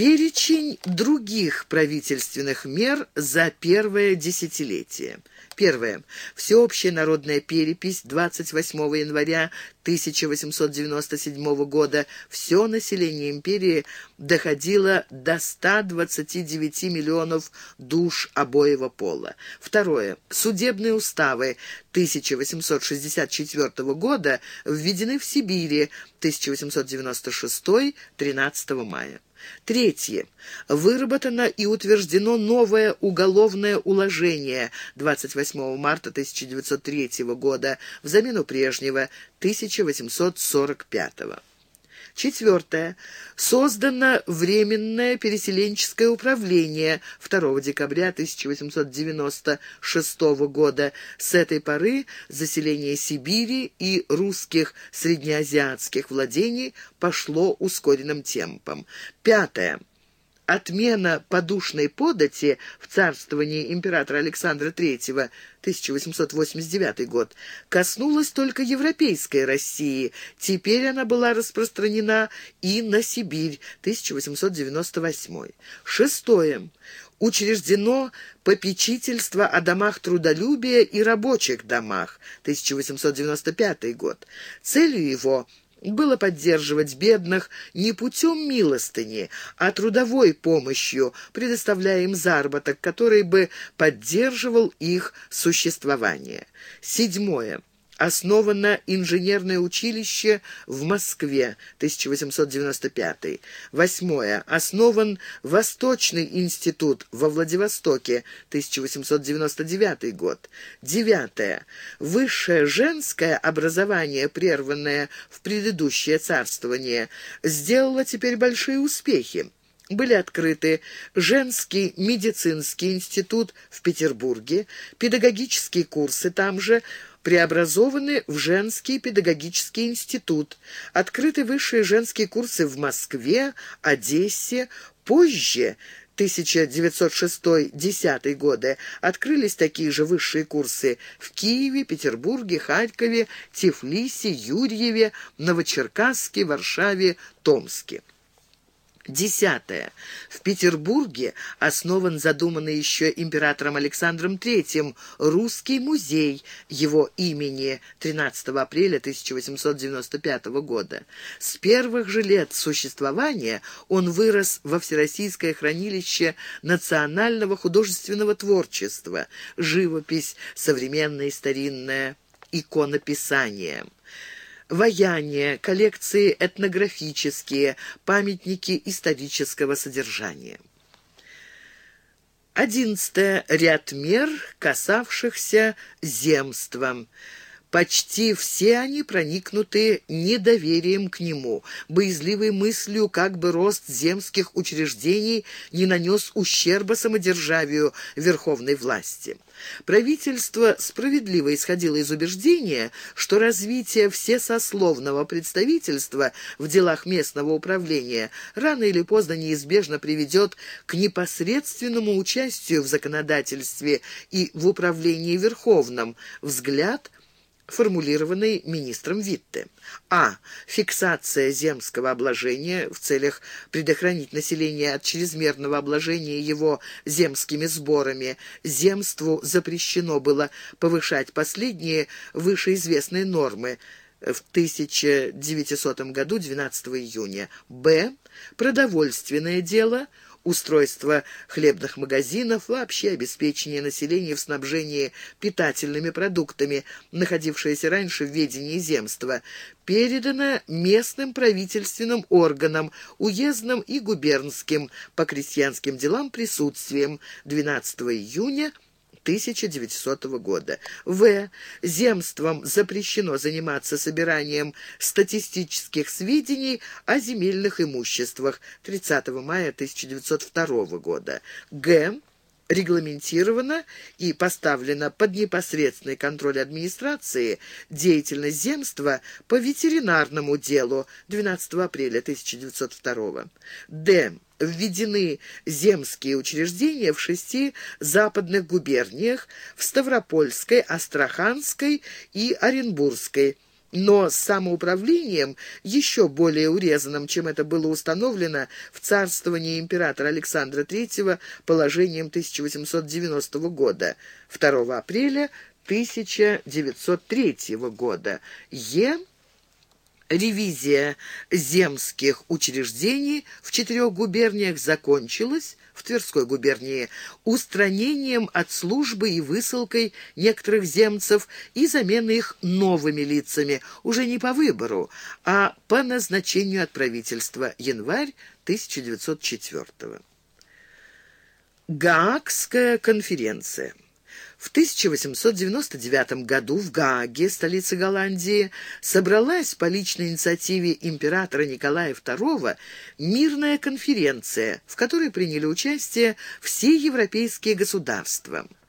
Перечень других правительственных мер за первое десятилетие. Первое. Всеобщая народная перепись 28 января 1897 года. Все население империи доходило до 129 миллионов душ обоего пола. Второе. Судебные уставы 1864 года введены в Сибири 1896 13 мая. Третье. Выработано и утверждено новое уголовное уложение 28 марта 1903 года в замену прежнего 1845 года. Четвертое. Создано Временное переселенческое управление 2 декабря 1896 года. С этой поры заселение Сибири и русских среднеазиатских владений пошло ускоренным темпом. Пятое отмена подушной подати в царствовании императора Александра III 1889 год коснулась только европейской России. Теперь она была распространена и на Сибирь 1898. Шестое учреждено попечительство о домах трудолюбия и рабочих домах, 1895 год. Целью его было поддерживать бедных не путем милостыни, а трудовой помощью, предоставляя им заработок, который бы поддерживал их существование. Седьмое основано инженерное училище в Москве, 1895. Восьмое. Основан Восточный институт во Владивостоке, 1899 год. Девятое. Высшее женское образование, прерванное в предыдущее царствование, сделало теперь большие успехи были открыты женский медицинский институт в Петербурге, педагогические курсы там же, преобразованы в женский педагогический институт, открыты высшие женские курсы в Москве, Одессе, позже 1906-10 годы открылись такие же высшие курсы в Киеве, Петербурге, Харькове, Тифлисе, Юрьеве, Новочеркасске, Варшаве, Томске. Десятое. В Петербурге основан задуманный еще императором Александром III русский музей его имени 13 апреля 1895 года. С первых же лет существования он вырос во Всероссийское хранилище национального художественного творчества, живопись, современное и старинное иконописание ваяния, коллекции этнографические, памятники исторического содержания. Одиннадцатое. Ряд мер, касавшихся земства. Почти все они проникнуты недоверием к нему, боязливой мыслью, как бы рост земских учреждений не нанес ущерба самодержавию верховной власти. Правительство справедливо исходило из убеждения, что развитие всесословного представительства в делах местного управления рано или поздно неизбежно приведет к непосредственному участию в законодательстве и в управлении верховным. Взгляд – формулированный министром Витте. А. Фиксация земского обложения в целях предохранить население от чрезмерного обложения его земскими сборами. Земству запрещено было повышать последние вышеизвестные нормы в 1900 году 12 июня. Б. Продовольственное дело – устройство хлебных магазинов, вообще обеспечение населения в снабжении питательными продуктами, находившееся раньше в ведении земства, передано местным правительственным органам, уездным и губернским по крестьянским делам присутствием. 12 июня 1900 года. В. Земством запрещено заниматься собиранием статистических сведений о земельных имуществах 30 мая 1902 года. Г регламентирована и поставлена под непосредственный контроль администрации деятельность земства по ветеринарному делу 12 апреля 1902. Д введены земские учреждения в шести западных губерниях, в Ставропольской, Астраханской и Оренбургской, но самоуправлением, еще более урезанным, чем это было установлено в царствовании императора Александра III положением 1890 года, 2 апреля 1903 года. Е. Ревизия земских учреждений в четырех губерниях закончилась в Тверской губернии устранением от службы и высылкой некоторых земцев и заменой их новыми лицами, уже не по выбору, а по назначению от правительства, январь 1904 Гаагская конференция в 1899 году в Гааге, столице Голландии, собралась по личной инициативе императора Николая II мирная конференция, в которой приняли участие все европейские государства –